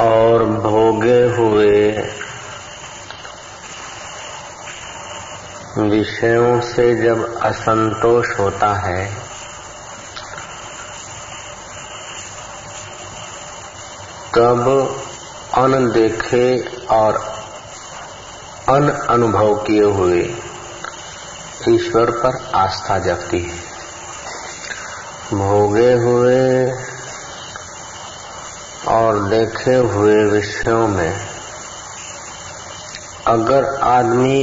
और भोगे हुए विषयों से जब असंतोष होता है, तब अनदेखे और अन अनुभव किए हुए ईश्वर पर आस्था जगती है। भोगे हुए और देखे हुए विषयों में अगर आदमी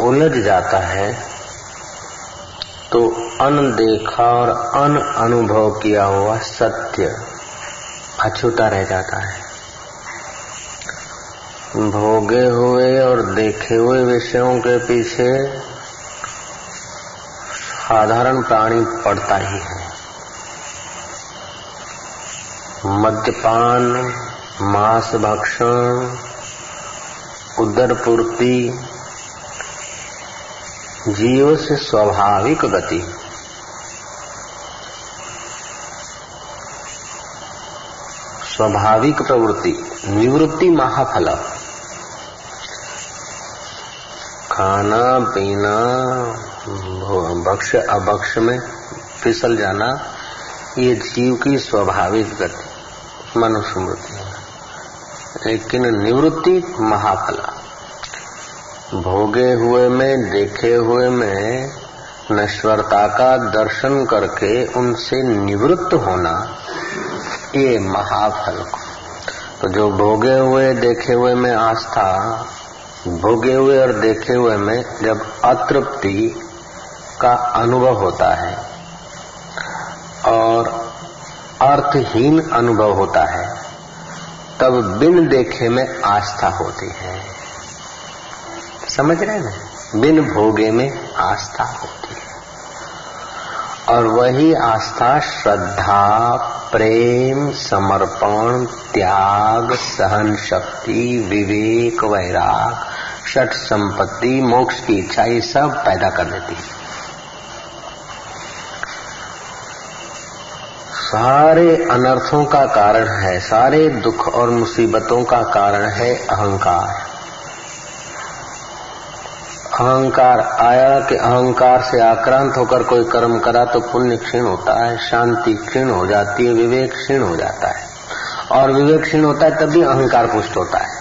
उलझ जाता है तो अनदेखा और अन अनुभव किया हुआ सत्य अछूता रह जाता है। भोगे हुए और देखे हुए विषयों के पीछे साधारण प्राणी पड़ता ही है। मद्यपान, मांस भक्षण उदर पूर्ति जीव से स्वाभाविक गति। स्वाभाविक प्रवृत्ति, निवृत्ति महाफल। खाना, पीना भक्ष अभक्ष में फिसल जाना, ये जीव की स्वाभाविक गति। मनुस्मृति लेकिन निवृत्ति महाफला भोगे हुए में, देखे हुए में, नश्वरता का दर्शन करके उनसे निवृत्त होना, ये महाफल तो जो भोगे हुए, देखे हुए में आस्था, भोगे हुए और देखे हुए में जब अतृप्ति का अनुभव होता है अर्थहीन अनुभव होता है, तब बिन देखे में आस्था होती है। समझ रहे हैं बिन भोगे में आस्था होती है। और वही आस्था श्रद्धा, प्रेम, समर्पण, त्याग सहन शक्ति विवेक, वैराग, षट संपत्ति, मोक्ष की इच्छा, ये सब पैदा कर देती है। सारे अनर्थों का कारण है, सारे दुख और मुसीबतों का कारण है अहंकार। अहंकार आया कि अहंकार से आक्रांत होकर कोई कर्म करा तो पुण्य क्षीण होता है, शांति क्षीण हो जाती है, विवेक क्षीण हो जाता है। और विवेक क्षीण होता है, तभी अहंकार पुष्ट होता है।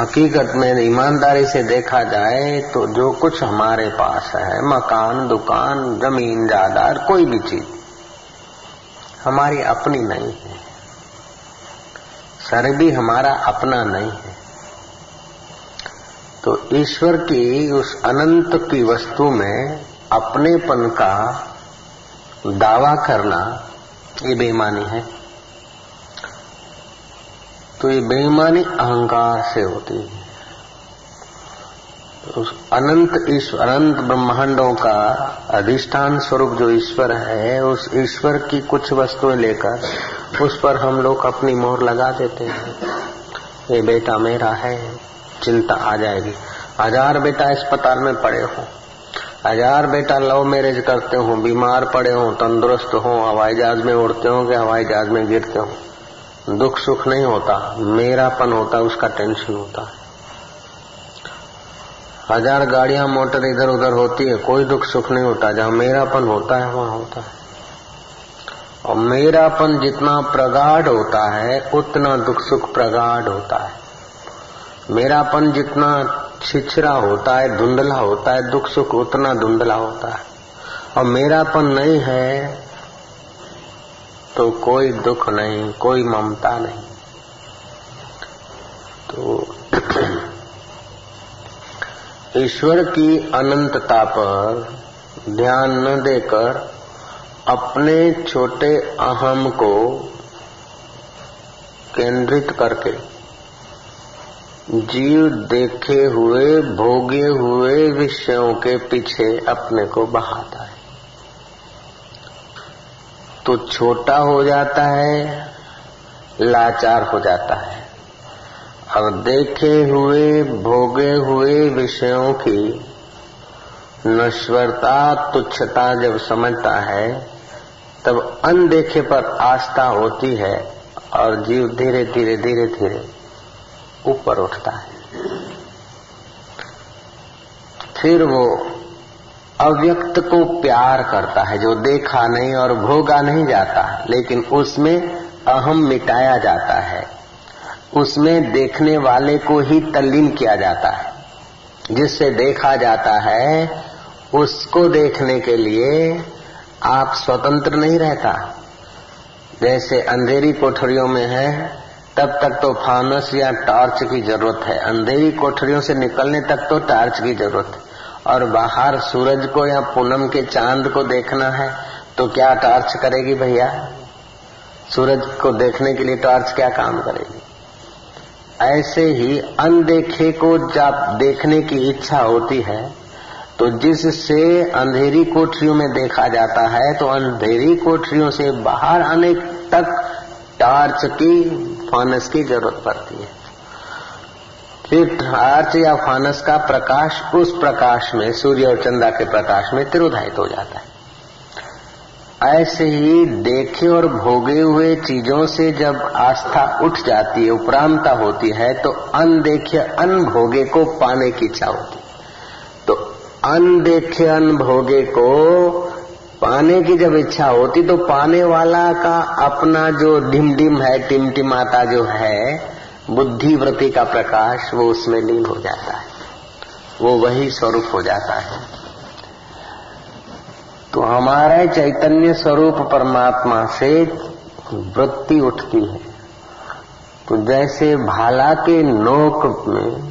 हकीकत में ईमानदारी से देखा जाए तो जो कुछ हमारे पास है, मकान, दुकान, ज़मीन, जायदाद, कोई भी चीज़ हमारी अपनी नहीं है। सर भी हमारा अपना नहीं है। तो ईश्वर की उस अनंत की वस्तु में अपनेपन का दावा करना ये बेईमानी है। तो ये बेईमानी अहंकार से होती है। उस अनंत ईश्वर अनंत ब्रह्मांडों का अधिष्ठान स्वरूप जो ईश्वर है, उस ईश्वर की कुछ वस्तुएँ लेकर उस पर हम लोग अपनी मोहर लगा देते हैं। ये बेटा मेरा है, चिंता आ जाएगी। हज़ार बेटा अस्पताल में पड़े हो। हज़ार बेटा लव मैरिज करते हो, बीमार पड़े हो, तंदुरुस्त हो, हवाई जहाज़ में उड़ते हो कि हवाई जहाज़ में गिरते हो। दुख सुख नहीं होता, मेरापन होता, उसका टेंशन होता है। हज़ार गाड़ियाँ, मोटर इधर उधर होती है, कोई दुख सुख नहीं होता। जहाँ मेरापन होता है, वहाँ होता है। और मेरापन जितना प्रगाढ़ होता है, उतना दुख सुख प्रगाढ़ होता है। मेरापन जितना छिछरा होता है, धुंधला होता है, दुख सुख उतना धुंधला होता है। और मेरापन नहीं है तो कोई दुख नहीं, कोई ममता नहीं। तो ईश्वर की अनंतता पर ध्यान न देकर अपने छोटे अहम को केंद्रित करके जीव देखे हुए, भोगे हुए विषयों के पीछे अपने को बहाता है। तो छोटा हो जाता है, लाचार हो जाता है। और देखे हुए, भोगे हुए विषयों की नश्वरता, तुच्छता जब समझता है, तब अनदेखे पर आस्था होती है और जीव धीरे धीरे धीरे धीरे ऊपर उठता है। फिर वो अव्यक्त को प्यार करता है, जो देखा नहीं और भोगा नहीं जाता, लेकिन उसमें अहम मिटाया जाता है। उसमें देखने वाले को ही तल्लीन किया जाता है। जिससे देखा जाता है, उसको देखने के लिए आप स्वतंत्र नहीं रहता। जैसे अंधेरी कोठरियों में है, तब तक तो फानस या टॉर्च की ज़रूरत है। अंधेरी कोठरियों से निकलने तक तो टॉर्च की ज़रूरत है। और बाहर सूरज को या पूनम के चाँद को देखना है तो क्या टॉर्च करेगी भैया? सूरज को देखने के लिए टॉर्च क्या काम करेगी? ऐसे ही अनदेखे को जब देखने की इच्छा होती है तो जिससे अंधेरी कोठरियों में देखा जाता है तो अंधेरी कोठरियों से बाहर आने तक टार्च की, फानस की ज़रूरत पड़ती है। फिर टार्च या फानस का प्रकाश, उस प्रकाश में, सूर्य और चंद्रा के प्रकाश में तिरोधायित हो जाता है। ऐसे ही देखे और भोगे हुए चीज़ों से जब आस्था उठ जाती है उपरांता होती है तो अनदेखे अनभोगे को पाने की इच्छा होती तो अनदेखे अनभोगे को पाने की जब इच्छा होती तो पाने वाला का अपना जो ढिम है, टिमटिमाता जो है बुद्धि वृत्ति का प्रकाश, वो उसमें लीन हो जाता है। वो वही स्वरूप हो जाता है। तो हमारे चैतन्य स्वरूप परमात्मा से वृत्ति उठती है। तो जैसे भाला के नोक में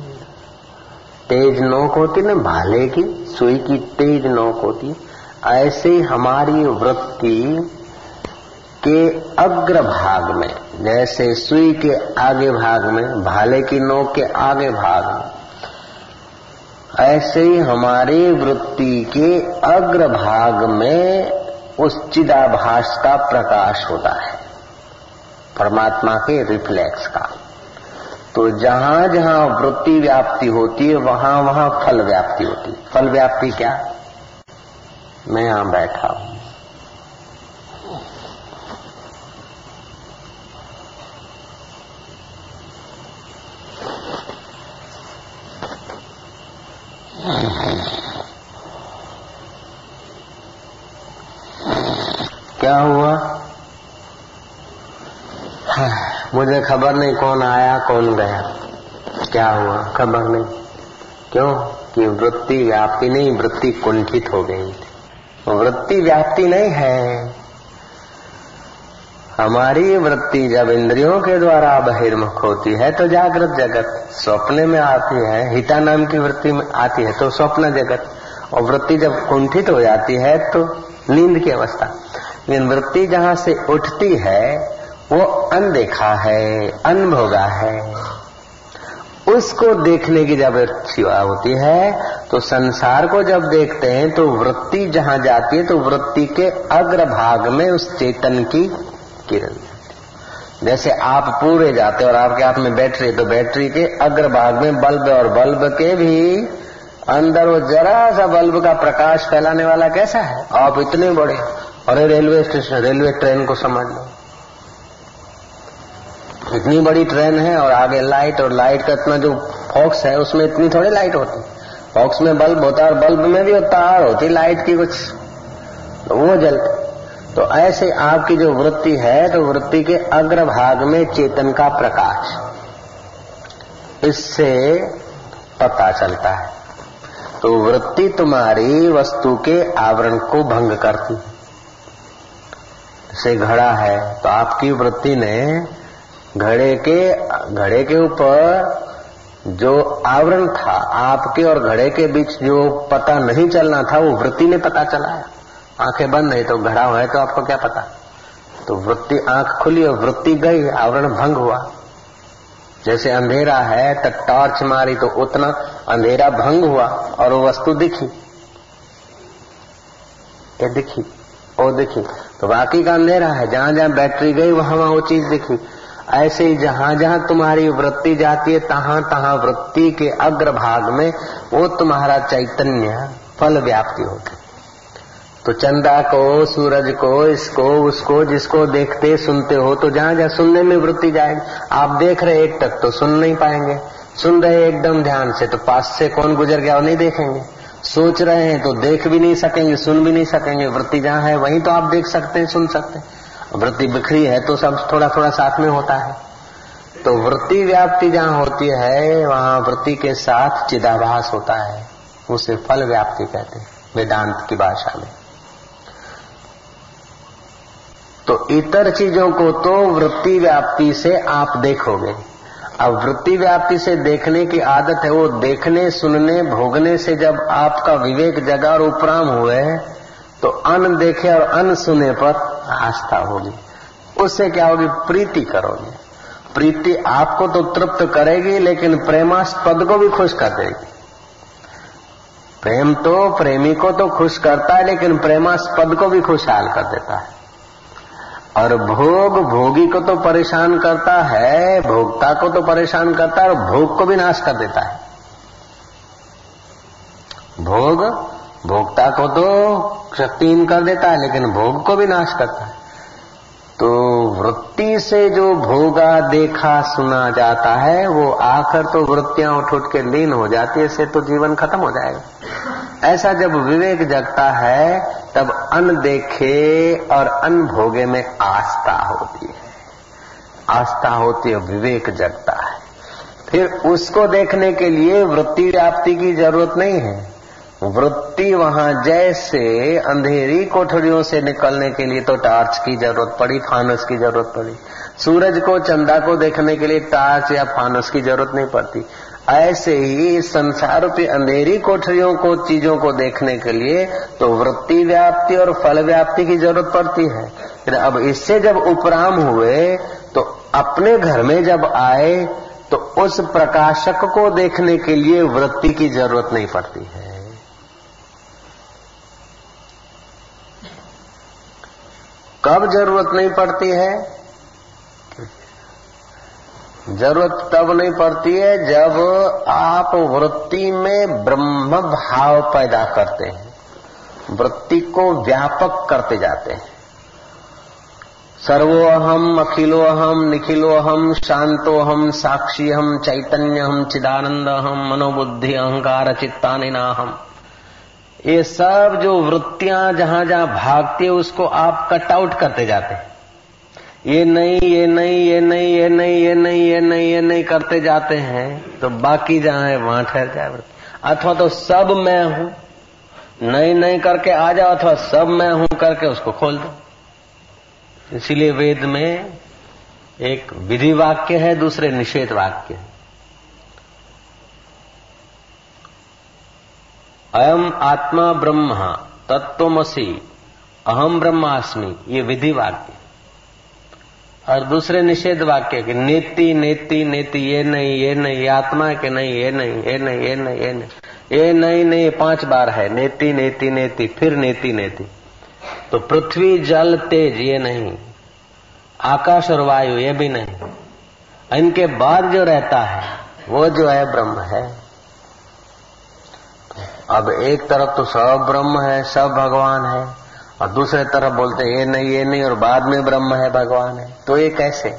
तेज नोक होती ना, भाले की, सुई की तेज नोक होती, ऐसे हमारी वृत्ति के अग्र भाग में, जैसे सुई के आगे भाग में, भाले की नोक के आगे भाग में ऐसे ही हमारे वृत्ति के अग्रभाग में उस चिदाभास का प्रकाश होता है। परमात्मा के रिफ्लेक्स का। तो जहाँ जहाँ वृत्ति व्याप्ति होती है, वहाँ वहाँ फल व्याप्ति होती है। फल व्याप्ति क्या? मैं यहाँ बैठा हूँ। क्या हुआ? मुझे खबर नहीं कौन आया, कौन गया। क्या हुआ? खबर नहीं। क्यों? कि वृत्ति व्याप्ति नहीं, वृत्ति कुंठित हो गई। थी वृत्ति व्याप्ति नहीं है। हमारी वृत्ति जब इंद्रियों के द्वारा बहिर्मुख होती है तो जागृत जगत स्वप्न में आती है, हिता नाम की वृत्ति में आती है तो स्वप्न जगत। और वृत्ति जब कुंठित हो जाती है तो नींद की अवस्था। लेकिन वृत्ति जहाँ से उठती है, वो अनदेखा है, अनभोगा है। उसको देखने की जब इच्छा होती है तो संसार को जब देखते हैं तो वृत्ति जहाँ जाती है तो वृत्ति के अग्र भाग में उस चेतन की किरण जैसे आप पूरे जाते और आपके हाथ में बैटरी तो बैटरी के अग्रभाग में बल्ब और बल्ब के भी अंदर वो जरा सा बल्ब का प्रकाश फैलाने वाला कैसा है? आप इतने बड़े अरे रेलवे स्टेशन, रेलवे ट्रेन को समझ लो। इतनी बड़ी ट्रेन है और आगे लाइट और लाइट का इतना जो फॉक्स है, उसमें इतनी थोड़ी लाइट होती। फॉक्स में बल्ब होता है और बल्ब में भी तार होती, लाइट की कुछ, वो जलती। तो ऐसे आपकी जो वृत्ति है तो वृत्ति के अग्र भाग में चेतन का प्रकाश। इससे पता चलता है। तो वृत्ति तुम्हारी वस्तु के आवरण को भंग करती से घड़ा है तो आपकी वृत्ति ने घड़े के घड़े के ऊपर जो आवरण था, आपके और घड़े के बीच जो पता नहीं चलना था, वो वृत्ति ने पता चलाया। आँखें बंद है तो घड़ा हुआ है तो आपको क्या पता? तो वृत्ति, आँख खुली और वृत्ति गई, आवरण भंग हुआ। जैसे अंधेरा है तो टॉर्च मारी तो उतना अंधेरा भंग हुआ और वो वस्तु दिखी। ये दिखी, वो दिखी। तो बाकी का अंधेरा है, जहाँ जहाँ बैटरी गई, वहाँ वहाँ वो चीज़ दिखी। ऐसे ही जहाँ जहाँ तुम्हारी वृत्ति जाती है, तहां तहां वृत्ति के अग्र भाग में वो तुम्हारा चैतन्य फल व्याप्ति होती तो चंदा को, सूरज को, इसको, उसको, जिसको देखते, सुनते हो तो जहाँ जहाँ सुनने में वृत्ति जाएगी। आप देख रहे एक तक तो सुन नहीं पाएँगे। सुन रहे एकदम ध्यान से तो पास से कौन गुजर गया वो नहीं देखेंगे। सोच रहे हैं तो देख भी नहीं सकेंगे, सुन भी नहीं सकेंगे। वृत्ति जहाँ है, वहीं तो आप देख सकते हैं, सुन सकते हैं। वृत्ति बिखरी है तो सब थोड़ा थोड़ा साथ में होता है। तो वृत्ति व्याप्ति जहाँ होती है, वहाँ वृत्ति के साथ चिदाभास होता है। उसे फल व्याप्ति कहते हैं, वेदांत की भाषा में। तो इतर चीज़ों को तो वृत्ति व्याप्ति से आप देखोगे। अब वृत्ति व्याप्ति से देखने की आदत है, वो देखने, सुनने, भोगने से जब आपका विवेक जगा और उपराम हुए तो अन देखे और अन सुने पर आस्था होगी। उससे क्या होगी? प्रीति करोगे। प्रीति आपको तो तृप्त करेगी, लेकिन प्रेमास्पद को भी खुश कर देगी। प्रेम तो प्रेमी को तो खुश करता है, लेकिन प्रेमास्पद को भी खुशहाल कर देता है। और भोग भोगी को तो परेशान करता है, भोक्ता को तो परेशान करता है और भोग को भी नाश कर देता है। भोग भोक्ता को तो शक्तिहीन कर देता है, लेकिन भोग को भी नाश करता है। तो वृत्ति से जो भोगा देखा सुना जाता है, वो आकर तो वृत्तियाँ उठ उठ के लीन हो जाती है, इससे तो जीवन खत्म हो जाएगा। ऐसा जब विवेक जगता है, तब अन देखे और अन भोगे में आस्था होती है। आस्था होती है, विवेक जगता है। फिर उसको देखने के लिए वृत्ति व्याप्ति की ज़रूरत नहीं है। वृत्ति वहाँ जैसे अंधेरी कोठरियों से निकलने के लिए तो टार्च की ज़रूरत पड़ी, फानस की ज़रूरत पड़ी। सूरज को, चंदा को देखने के लिए टार्च या फानस की ज़रूरत नहीं पड़ती। ऐसे ही संसार रूपी अंधेरी कोठरियों को, चीज़ों को देखने के लिए तो वृत्ति व्याप्ति और फल व्याप्ति की ज़रूरत पड़ती है। अब इससे जब उपराम हुए तो अपने घर में जब आए तो उस प्रकाशक को देखने के लिए वृत्ति की ज़रूरत नहीं पड़ती है। कब ज़रूरत नहीं पड़ती है? ज़रूरत तब नहीं पड़ती है जब आप वृत्ति में ब्रह्म भाव पैदा करते हैं। वृत्ति को व्यापक करते जाते हैं। सर्वोहम, अखिलोहम, निखिलोहम, शांतोहम, साक्षी हम, चैतन्य हम, चिदानंद हम, मनोबुद्धि, अहंकार, चित्तानिनाहम। ये सब जो वृत्तियाँ जहाँ जहाँ भागती है, उसको आप कट आउट करते जाते ये नहीं ये नहीं ये नहीं ये नहीं ये नहीं ये नहीं ये नहीं करते जाते हैं तो बाकी जहाँ है, वहाँ ठहर जाए वृत्ति। अथवा तो सब मैं हूँ। नहीं नहीं करके आ जाओ, अथवा सब मैं हूँ करके उसको खोल दो। इसीलिए वेद में एक विधि वाक्य है, दूसरे निषेध वाक्य है। अयम आत्मा ब्रह्म तत्वमसी अहम ब्रह्मास्मि, ये विधि वाक्य और दूसरे निषेध वाक्य के नेति नेति नेति, ये नहीं ये नहीं, ये आत्मा के नहीं, ये नहीं ये नहीं ये नहीं ये नहीं ये नहीं नहीं पाँच बार है, नेति नेति नेति, फिर नेति नेति। तो पृथ्वी, जल, तेज, ये नहीं। आकाश और वायु, ये भी नहीं। इनके बाद जो रहता है, वो जो है ब्रह्म है। अब एक तरफ़ तो सब ब्रह्म है, सब भगवान है, और दूसरे तरफ़ बोलते ये नहीं ये नहीं, और बाद में ब्रह्म है, भगवान है। तो ये कैसे?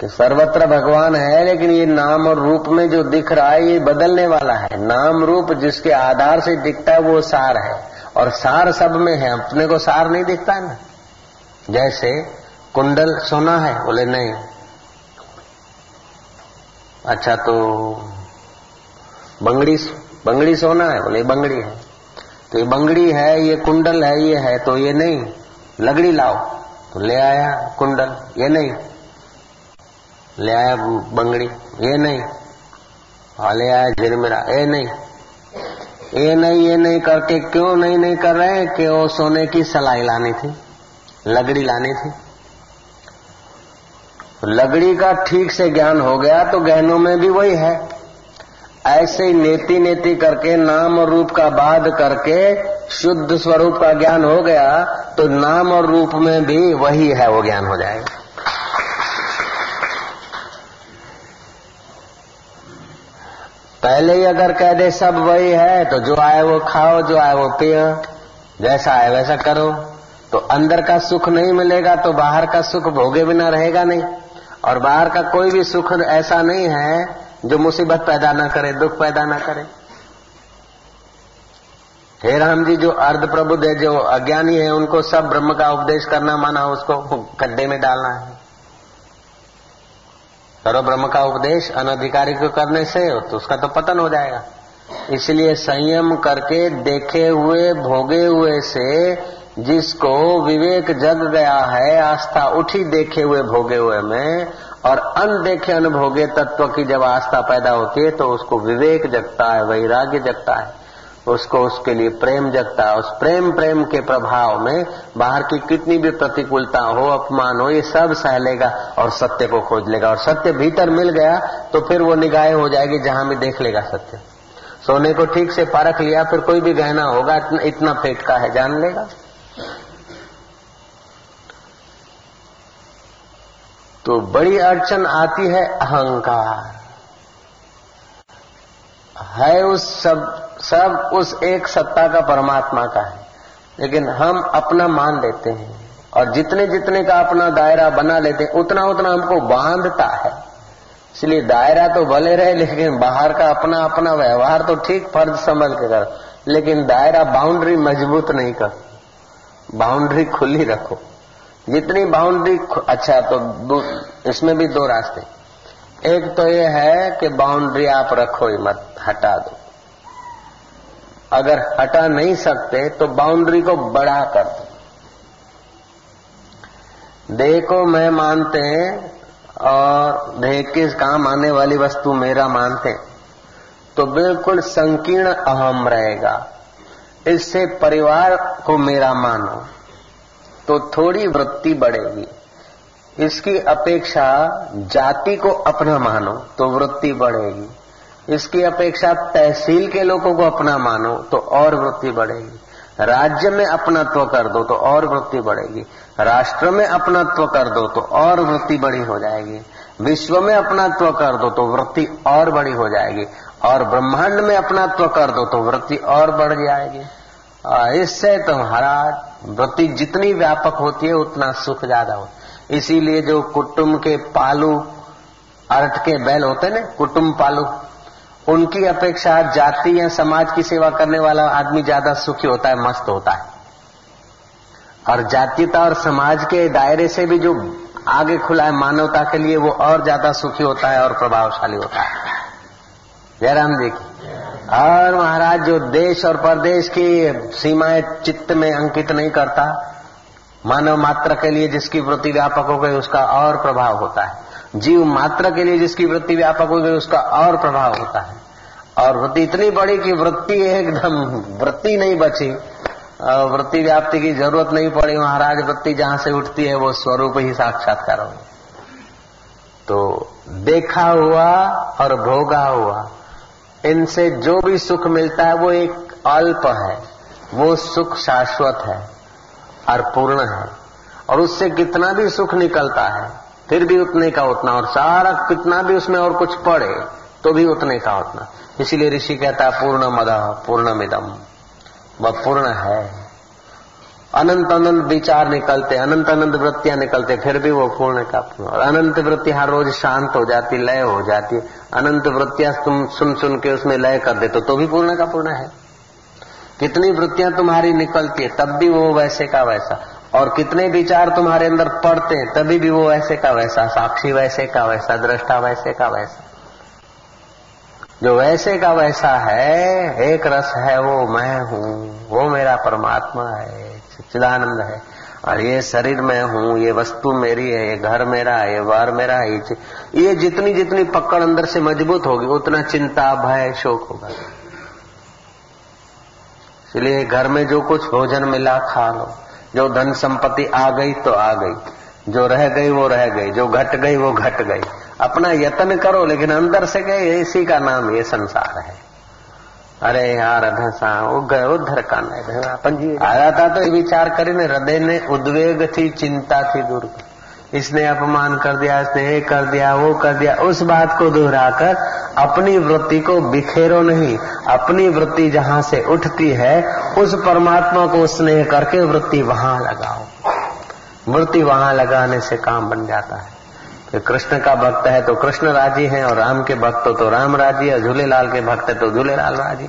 कि सर्वत्र भगवान है, लेकिन ये नाम और रूप में जो दिख रहा है, ये बदलने वाला है। नाम रूप जिसके आधार से दिखता है, वो सार है। और सार सब में है, अपने को सार नहीं दिखता ना। जैसे कुंडल सोना है, बोले, नहीं। अच्छा तो बंगड़ी बंगड़ी सोना है बोले बंगड़ी है। तो ये बंगड़ी है, ये कुंडल है, ये है तो ये नहीं। लगड़ी लाओ तो ले आया कुंडल, ये नहीं। ले आया बंगड़ी, ये नहीं। हाँ ले आया झिरमिरा, ये नहीं। ये नहीं ये नहीं करके क्यों नहीं नहीं कर रहे कि वो सोने की सलाई लानी थी लगड़ी लानी थी। लगड़ी का ठीक से ज्ञान हो गया तो गहनों में भी वही है। ऐसे नेति नेति करके, नाम और रूप का बाध करके शुद्ध स्वरूप का ज्ञान हो गया तो नाम और रूप में भी वही है, वो ज्ञान हो जाएगा। पहले ही अगर कह दे सब वही है तो जो आए वो खाओ, जो आए वो पियो, जैसा आए वैसा करो। तो अंदर का सुख नहीं मिलेगा तो बाहर का सुख भोगे बिना रहेगा नहीं। और बाहर का कोई भी सुख ऐसा नहीं है जो मुसीबत पैदा ना करे, दुख पैदा ना करे। हे राम जी, जो अर्ध प्रबुद्ध है जो अज्ञानी है, उनको सब ब्रह्म का उपदेश करना माना, उसको गड्ढे में डालना है। करो ब्रह्म का उपदेश, अनधिकारी को करने से तो उसका तो पतन हो जाएगा। इसलिए संयम करके, देखे हुए, भोगे हुए से जिसको विवेक जग गया है आस्था उठी देखे हुए भोगे हुए में और अनदेखे अनभोगे तत्व की जब आस्था पैदा होती है तो उसको विवेक जगता है वैराग्य जगता है। उसको उसके लिए प्रेम जगता है। उस प्रेम प्रेम के प्रभाव में बाहर की कितनी भी प्रतिकूलता हो अपमान हो ये सब सह लेगा और सत्य को खोज लेगा। और सत्य भीतर मिल गया तो फिर वो निगाहें हो जाएगी जहाँ भी देख लेगा सत्य। सोने को ठीक से परख लिया फिर कोई भी गहना होगा इतना, इतना फेट का है जान लेगा। तो बड़ी अड़चन आती है अहंकार। है उस सब सब उस एक सत्ता का परमात्मा का है। लेकिन हम अपना मान लेते हैं और जितने जितने का अपना दायरा बना लेते हैं, उतना उतना हमको बांधता है। इसलिए दायरा तो भले रहे, लेकिन बाहर का अपना अपना व्यवहार तो ठीक फ़र्ज़ समझ के करो। लेकिन दायरा बाउंड्री मज़बूत नहीं कर। बाउंड्री खुली रखो। जितनी बाउंड्री अच्छा तो इसमें भी दो रास्ते। एक तो ये है कि बाउंड्री आप रखो ही मत, हटा दो। अगर हटा नहीं सकते तो बाउंड्री को बड़ा कर दो। देह को मैं मानते हैं, और देह के काम आने वाली वस्तु मेरा मानते हैं तो बिल्कुल संकीर्ण अहम रहेगा। इससे परिवार को मेरा मानो। तो थोड़ी वृत्ति बढ़ेगी। इसकी अपेक्षा जाति को अपना मानो तो वृत्ति बढ़ेगी। इसकी अपेक्षा तहसील के लोगों को अपना मानो तो और वृत्ति बढ़ेगी। राज्य में अपनत्व कर दो तो और वृत्ति बढ़ेगी। राष्ट्र में अपनत्व कर दो तो और वृत्ति बड़ी हो जाएगी। विश्व में अपनात्व कर दो तो वृत्ति और बड़ी हो जाएगी। और ब्रह्मांड में अपनात्व कर दो तो वृत्ति और बढ़ जाएगी। इससे तुम्हारा वृत्ति जितनी व्यापक होती है, उतना सुख ज़्यादा होता है। इसीलिए जो कुटुम्ब के पालू अर्थ के बैल होते ना कुटुम्ब पालू, उनकी अपेक्षा जाति या समाज की सेवा करने वाला आदमी ज़्यादा सुखी होता है, मस्त होता है। और जातीयता और समाज के दायरे से भी जो आगे खुला है मानवता के लिए, वो और ज़्यादा सुखी होता है और प्रभावशाली होता है। जयराम जी की। और महाराज, जो देश और प्रदेश की सीमाएँ चित्त में अंकित नहीं करता, मानव मात्र के लिए जिसकी वृत्ति व्यापक हो गई, उसका और प्रभाव होता है। जीव मात्र के लिए जिसकी वृत्ति व्यापक हो गई, उसका और प्रभाव होता है। और वृत्ति इतनी बड़ी कि वृत्ति एकदम, वृत्ति नहीं बची। वृत्ति व्याप्ति की ज़रूरत नहीं पड़ी। महाराज, वृत्ति जहाँ से उठती है, वो स्वरूप ही साक्षात्कार हो तो देखा हुआ और भोगा हुआ। इनसे जो भी सुख मिलता है, वो एक अल्प है, वो सुख शाश्वत है और पूर्ण है। और उससे कितना भी सुख निकलता है, फिर भी उतने का उतना, और सारा कितना भी उसमें और कुछ पड़े तो भी उतने का उतना। इसीलिए ऋषि कहता है पूर्ण मदा पूर्ण मिदम वह पूर्ण है। अनंत अनंत विचार निकलते अनंत अनंत वृत्तियाँ निकलते, फिर भी वो पूर्ण का पूर्ण और अनंत वृत्ति हर रोज शांत हो जाती, लय हो जाती। अनंत वृत्तियाँ तुम सुन सुन के उसमें लय कर देते तो भी पूर्ण का पूर्ण है। कितनी वृत्तियाँ तुम्हारी निकलती है, तब भी वो वैसे का वैसा। और कितने विचार तुम्हारे अंदर पड़ते हैं, तभी भी वो वैसे का वैसा। साक्षी वैसे का वैसा, दृष्टा वैसे का वैसा। जो वैसे का वैसा है, एक रस है, वो मैं हूँ, वो मेरा परमात्मा है। चिदानंद है। और ये शरीर में हूँ, ये वस्तु मेरी है, ये घर मेरा है, ये वार मेरा है, ये जितनी जितनी पकड़ अंदर से मज़बूत होगी, उतना चिंता, भय, शोक होगा। इसलिए घर में जो कुछ भोजन मिला, खा लो। जो धन संपत्ति आ गई तो आ गई। जो रह गई, वो रह गई। जो घट गई, वो घट गई। अपना यत्न करो, लेकिन अंदर से गए इसी का नाम ये संसार है। अरे यार અઢસા ઉદ્ધર કાને पंजी आया था तो विचार करे ने हृदय ने उद्वेग थी चिंता थी दूर इसने अपमान कर दिया इसने ये कर दिया वो कर दिया उस बात को दोहराकर अपनी वृत्ति को बिखेरो नहीं अपनी वृत्ति जहां से उठती है उस परमात्मा को स्नेह करके वृत्ति वहां लगाओ वृत्ति वहां लगाने से काम बन जाता है कि कृष्ण का भक्त है तो कृष्ण राज़ी है और राम के भक्त हो तो राम राज़ी है झूलेलाल के भक्त है तो झूलेलाल राज़ी।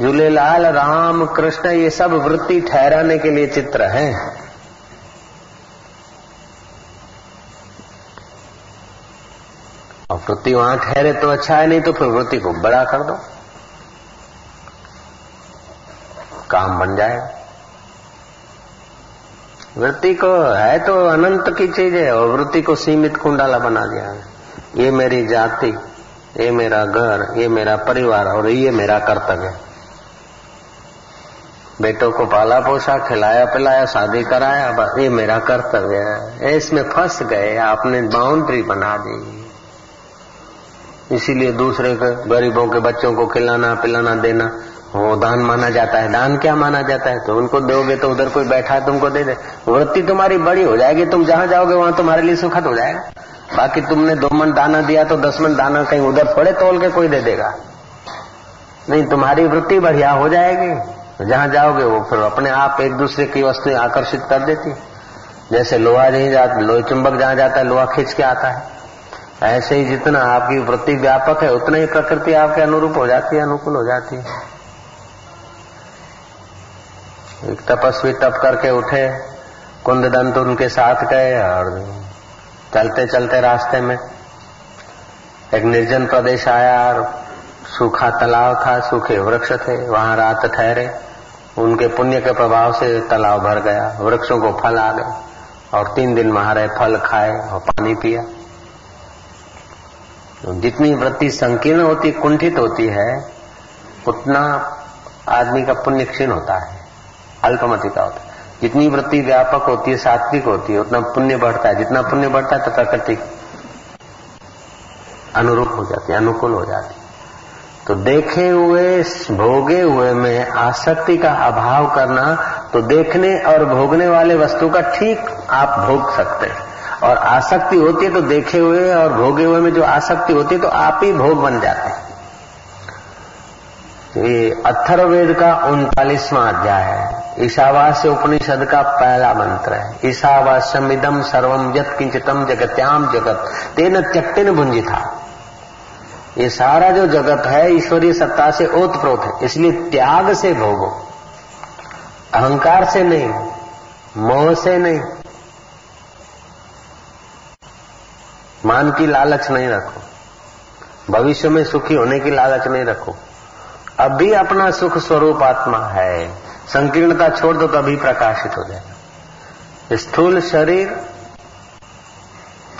झूलेलाल, राम, कृष्ण, ये सब वृत्ति ठहराने के लिए चित्र हैं। और वृत्ति वहाँ ठहरे तो अच्छा है, नहीं तो फिर वृत्ति को बड़ा कर दो। काम बन जाएगा। वृत्ति को है तो अनंत की चीज़ है, और वृत्ति को सीमित कुंडाला बना दिया है। ये मेरी जाति, ये मेरा घर, ये मेरा परिवार, और ये मेरा कर्तव्य। बेटों को पाला पोसा, खिलाया पिलाया, शादी कराया ये मेरा कर्तव्य है। इसमें फंस गए, आपने बाउंड्री बना दी। इसीलिए दूसरे गरीबों के बच्चों को खिलाना, पिलाना, देना वो दान माना जाता है। दान क्या माना जाता है? तो उनको दोगे तो उधर कोई बैठा है, तुमको दे दे। वृत्ति तुम्हारी बड़ी हो जाएगी। तुम जहाँ जाओगे, वहाँ तुम्हारे लिए सुखद हो जाएगा। बाकी तुमने दो मन दाना दिया तो दस मन दाना कहीं उधर पड़े तोल के कोई दे देगा। नहीं, तुम्हारी वृत्ति बढ़िया हो जाएगी। जहाँ जाओगे, वो फिर अपने आप एक दूसरे की वस्तुएँ आकर्षित कर देती। जैसे लोहा नहीं जाता लोहे चुंबक जहाँ जाता है, लोहा खींच के आता है। ऐसे ही जितना आपकी वृत्ति व्यापक है, उतना ही प्रकृति आपके अनुरूप हो जाती है, अनुकूल हो जाती है। एक तपस्वी तप करके उठे कुंद दंत उनके साथ गए और चलते चलते रास्ते में एक निर्जन प्रदेश आया और सूखा तालाब था, सूखे वृक्ष थे, वहाँ रात ठहरे। उनके पुण्य के प्रभाव से तालाब भर गया, वृक्षों को फल आ गए और तीन दिन वहाँ रहे, फल खाए और पानी पिया। तो जितनी वृत्ति संकीर्ण होती, कुंठित होती है, उतना आदमी का पुण्य क्षीण होता है। अल्पमति का होता है। जितनी वृत्ति व्यापक होती है, सात्विक होती है, उतना पुण्य बढ़ता है। जितना पुण्य बढ़ता है तो प्रकृति अनुरूप हो जाती है, अनुकूल हो जाती तो देखे हुए, भोगे हुए में आसक्ति का अभाव करना तो देखने और भोगने वाले वस्तु का ठीक आप भोग सकते हैं। और आसक्ति होती है तो देखे हुए और भोगे हुए में जो आसक्ति होती है तो आप ही भोग बन जाते हैं। ये अथर्वेद का उनतालीसवां अध्याय है। ईशावास्य उपनिषद का पहला मंत्र है। ईशावास्यम इदम सर्वम यत किंचितम जगत्याम जगत। तेन त्यक्तिन भुंजी था ये सारा जो जगत है, ईश्वरीय सत्ता से ओतप्रोत है। इसलिए त्याग से भोगो। अहंकार से नहीं, मोह से नहीं। मान की लालच नहीं रखो। भविष्य में सुखी होने की लालच नहीं रखो। अभी अपना सुख स्वरूप आत्मा है। संकीर्णता छोड़ दो, तभी प्रकाशित हो जाएगा। स्थूल शरीर,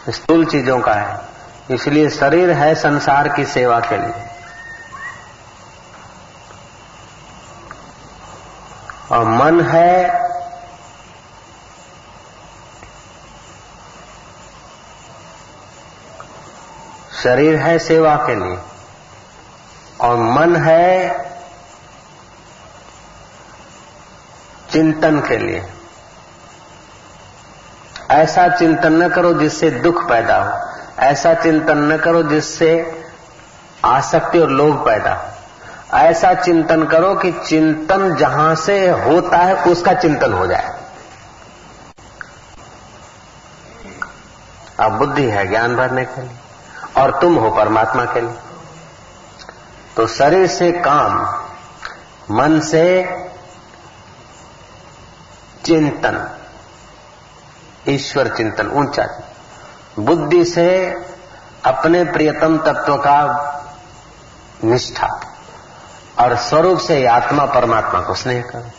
स्थूल चीज़ों का है। इसलिए शरीर है संसार की सेवा के लिए। और मन है शरीर है सेवा के लिए। और मन है चिंतन के लिए। ऐसा चिंतन न करो जिससे दुख पैदा हो। ऐसा चिंतन न करो जिससे आसक्ति और लोभ पैदा हो। ऐसा चिंतन करो कि चिंतन जहाँ से होता है, उसका चिंतन हो जाए। अब बुद्धि है ज्ञान भरने के लिए और तुम हो परमात्मा के लिए। तो शरीर से काम, मन से चिंतन, ईश्वर चिंतन, ऊँचा। बुद्धि से अपने प्रियतम तत्व का निष्ठा और स्वरूप से आत्मा परमात्मा को स्नेह कर।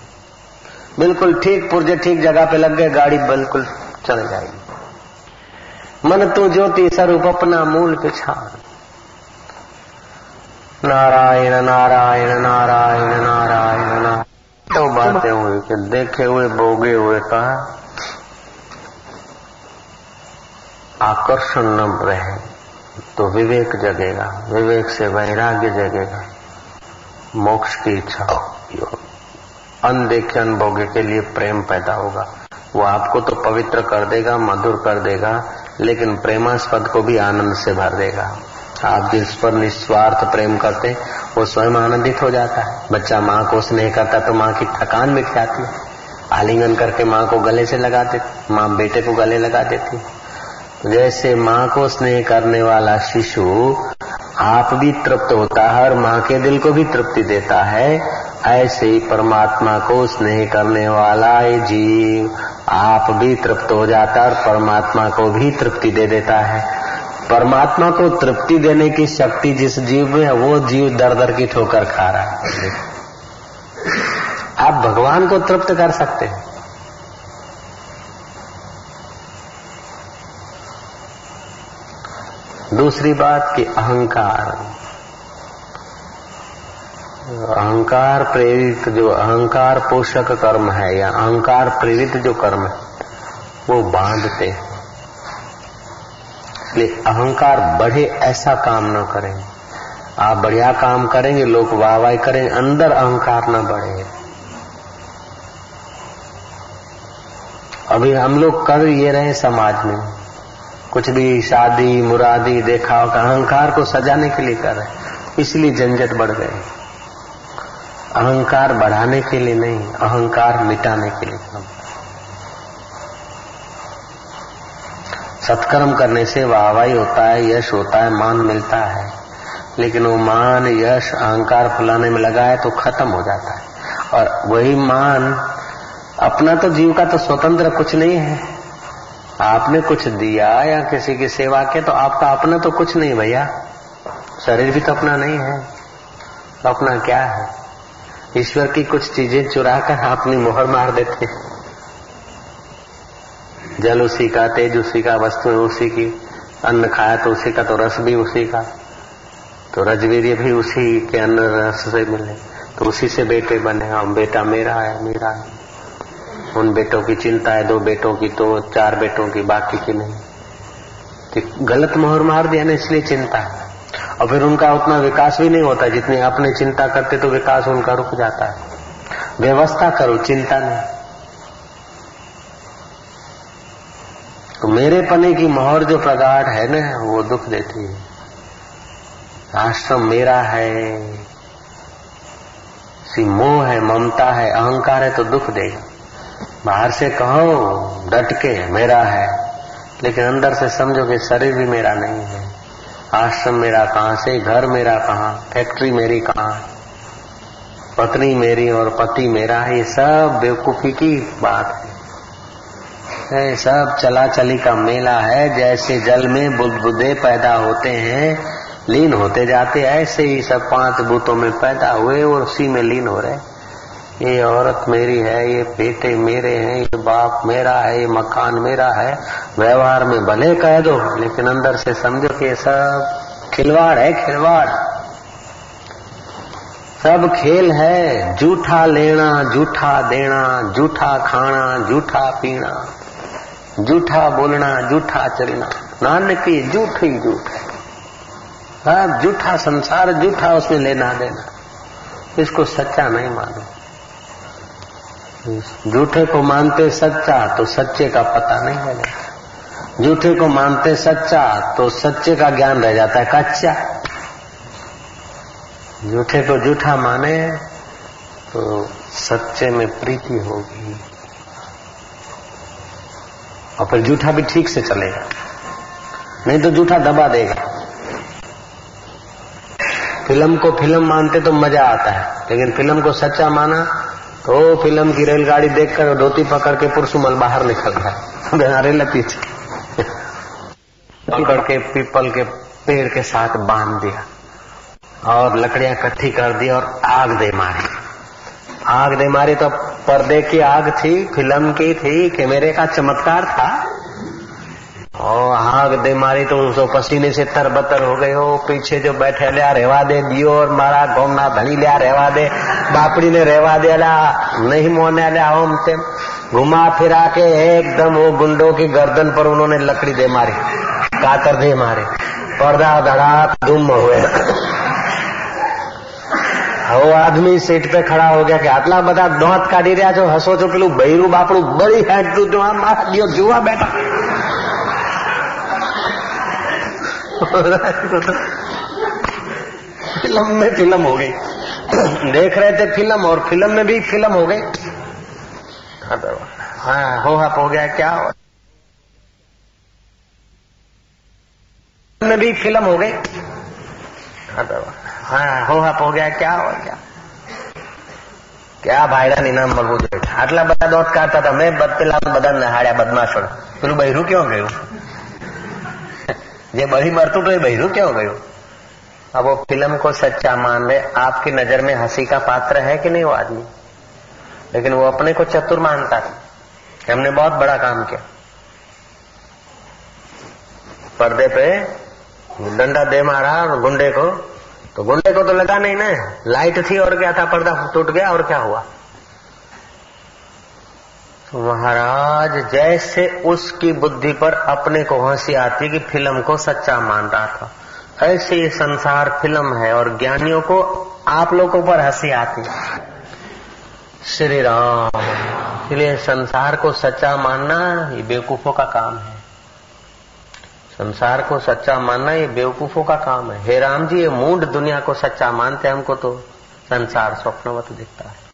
बिल्कुल ठीक पुर्जे ठीक जगह पे लग गए, गाड़ी बिल्कुल चल जाएगी। मन तो ज्योति स्वरूप अपना मूल पिछाड़ नारायण नारायण नारायण नारायण नारायण। तो बातें हुई कि देखे हुए, भोगे हुए का आकर्षण न रहे तो विवेक जगेगा, विवेक से वैराग्य जगेगा। मोक्ष की इच्छा अनदेखे अनभोगे के लिए प्रेम पैदा होगा। वो आपको तो पवित्र कर देगा, मधुर कर देगा, लेकिन प्रेमास्पद को भी आनंद से भर देगा। आप जिस पर निस्वार्थ प्रेम करते, वो स्वयं आनंदित हो जाता है। बच्चा माँ को स्नेह करता तो माँ की थकान मिट जाती है। आलिंगन करके माँ को गले से लगा देती, माँ बेटे को गले लगा देती। जैसे माँ को स्नेह करने वाला शिशु आप भी तृप्त होता है और माँ के दिल को भी तृप्ति देता है, ऐसे ही परमात्मा को स्नेह करने वाला ये जीव आप भी तृप्त हो जाता है और परमात्मा को भी तृप्ति दे देता है। परमात्मा को तृप्ति देने की शक्ति जिस जीव में है, वो जीव दर दर की ठोकर खा रहा है। आप भगवान को तृप्त कर सकते हैं। दूसरी बात कि अहंकार। अहंकार प्रेरित जो अहंकार पोषक कर्म है या अहंकार प्रेरित जो कर्म है, वो बांधते हैं। इसलिए अहंकार बढ़े ऐसा काम न करें। आप बढ़िया काम करेंगे, लोग वाह वाह करेंगे, अंदर अहंकार न बढ़े। अभी हम लोग कर ये रहे समाज में। कुछ भी शादी, मुरादी, देखा का अहंकार को सजाने के लिए कर रहे इसलिए झंझट बढ़ गए। अहंकार बढ़ाने के लिए नहीं, अहंकार मिटाने के लिए। सत्कर्म करने से वाहवाही होता है, यश होता है, मान मिलता है। लेकिन वो मान, यश, अहंकार फुलाने में लगा है तो खत्म हो जाता है। और वही मान, अपना तो जीव का तो स्वतंत्र कुछ नहीं है। आपने कुछ दिया या किसी की सेवा के तो आपका अपना तो कुछ नहीं भैया। शरीर भी तो अपना नहीं है। तो अपना क्या है? ईश्वर की कुछ चीज़ें चुरा कर अपनी मोहर मार देते हैं। जल उसी का, तेज उसी का, वस्तु उसी की, अन्न खाया तो उसी का तो रस भी उसी का। तो रजवीर भी उसी के अन्न रस से मिले। तो उसी से बेटे बने हम। बेटा मेरा है मेरा है। उन बेटों की चिंता है, दो बेटों की तो चार बेटों की बाकी की नहीं। तो गलत मोहर मार दिया ना, इसलिए चिंता है। और फिर उनका उतना विकास भी नहीं होता। जितनी अपने चिंता करते तो विकास उनका रुक जाता है। व्यवस्था करो, चिंता नहीं। तो मेरे पने की मोहर जो प्रगाढ़ है ना, वो दुख देती है। आश्रम मेरा है, सी मोह है, ममता है, अहंकार है तो दुख देगा बाहर से कहो, डट के, मेरा है। लेकिन अंदर से समझो कि शरीर भी मेरा नहीं है। आश्रम मेरा कहाँ से, घर मेरा कहाँ, फैक्ट्री मेरी कहाँ? पत्नी मेरी और पति मेरा है, ये सब बेवकूफ़ी की बात है। ये सब चला चली का मेला है, जैसे जल में बुद्धे पैदा होते हैं, लीन होते जाते ऐसे ही सब पाँच भूतों में पैदा हुए और उसी में लीन हो रहे ये औरत मेरी है, ये बेटे मेरे हैं, ये बाप मेरा है, ये मकान मेरा है। व्यवहार में भले कह दो, लेकिन अंदर से समझो कि सब खिलवाड़ है, खिलवाड़। सब खेल है, जूठा लेना, जूठा देना, जूठा खाना, जूठा पीना। जूठा बोलना, जूठा चलना। नानक जूठ ही झूठ है। सब जूठा संसार झूठा उसमें लेना देना। इसको सच्चा नहीं मानो झूठे को मानते सच्चा तो सच्चे का पता नहीं लगेगा। झूठे को मानते सच्चा तो सच्चे का ज्ञान रह जाता है कच्चा। झूठे को झूठा माने तो सच्चे में प्रीति होगी। और फिर जूठा भी ठीक से चलेगा। नहीं तो जूठा दबा देगा। फ़िल्म को फ़िल्म मानते तो मज़ा आता है, लेकिन फ़िल्म को सच्चा माना तो फ़िल्म की रेलगाड़ी देखकर धोती पकड़ के पुरसुमल बाहर निकल रहा है रेल पीछे पकड़ के पीपल के पेड़ के साथ बाँध दिया और लकड़ियाँ इकट्ठी कर दी और आग दे मारी। आग दे मारी तो पर्दे की आग थी, फ़िल्म की थी, कैमरे का चमत्कार था। और आग दे मारी तो उसको पसीने से तरबतर हो गए हो पीछे जो बैठे लिया रेवा दे, दियो और मारा गोमना धनी लिया रेवा दे, बापड़ी ने रेवा दे ला, नहीं मोने लिया ओम ते घुमा फिरा के एकदम वो गुंडों की गर्दन पर उन्होंने लकड़ी दे मारी, कातर दे मारे। पर्दा धड़ा धुम हुए हो आदमी सीट पे खड़ा हो गया कि आटला बता दौत काढ़ी रहा जो हसो जो पेलू बैरू बापड़ू बड़ी हेट जो मार जुआ बेटा फ़िल्म में फ़िल्म हो गई देख रहे थे फ़िल्म और फ़िल्म में भी फ़िल्म हो गई हाँ हो हप हो गया क्या हो में भी फ़िल्म हो गई हाँ तो हाँ हो हप हो गया क्या हो क्या ક્યાં ભાઈડા ઇનામ મળવું જોઈએ આટલા બધા દોટ કાઢતા હતા મેં પેલા બધા નહાડ્યા બદમાશો પેલું બહેરું ક્યાં ગયું જે બળી મરતું તો એ બહેરું ક્યાં ગયું अब वो फिल्म को सच्चा मान ले आपकी नजर में हंसी का पात्र है कि नहीं वो आदमी लेकिन वो अपने को चतुर मानता था हमने बहुत बड़ा काम किया पर्दे पे डंडा दे मारा और गुंडे को तो गुंडे को तो लगा नहीं ना। लाइट थी और क्या था? पर्दा टूट गया और क्या हुआ? तो महाराज, जैसे उसकी बुद्धि पर अपने को हँसी आती कि फ़िल्म को सच्चा मान रहा था, ऐसे ये संसार फ़िल्म है और ज्ञानियों को आप लोगों पर हँसी आती श्री राम, इसलिए संसार को सच्चा मानना ये बेवकूफों का काम है। संसार को सच्चा मानना ये बेवकूफों का काम है। हे राम जी, ये मूड दुनिया को सच्चा मानते हमको तो संसार स्वप्नवत दिखता है।